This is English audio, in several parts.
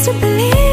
used to believe.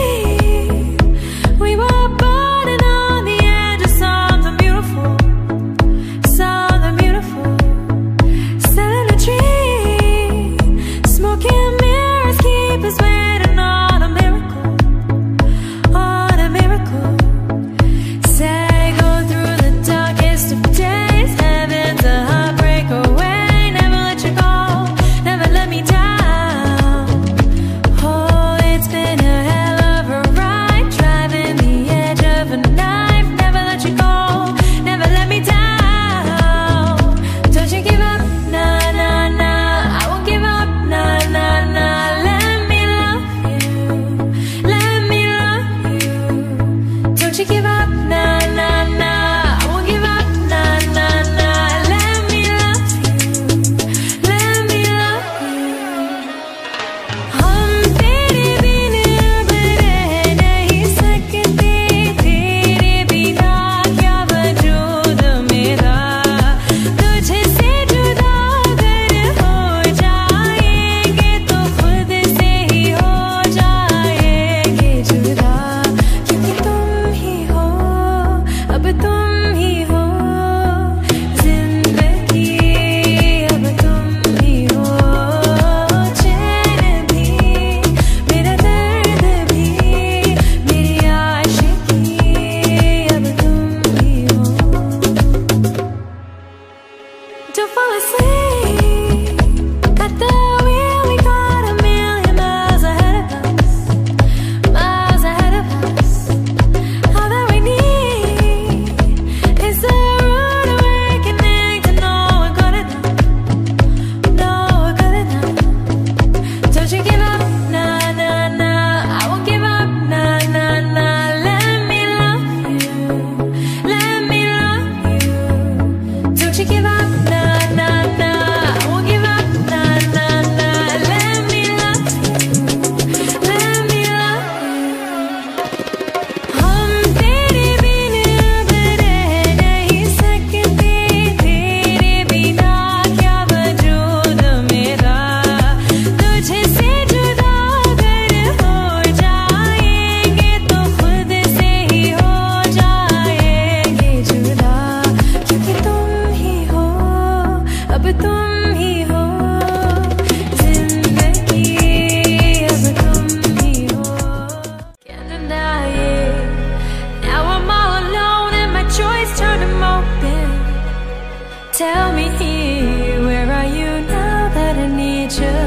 Tell me here, where are you now that I need you?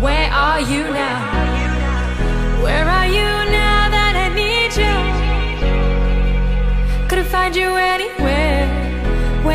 Where are you now? Where are you now that I need you? Couldn't find you anywhere.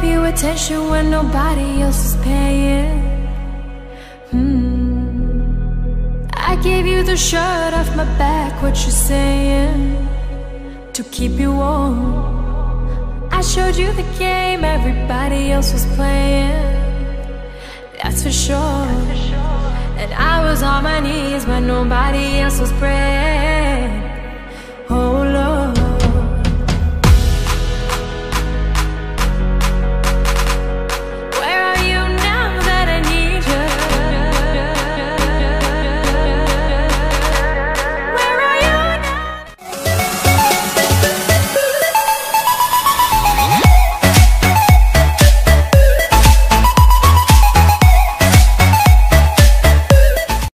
gave you attention when nobody else is paying. Hmm. I gave you the shirt off my back, what you saying? To keep you warm. I showed you the game everybody else was playing. That's for sure. And I was on my knees when nobody else was praying.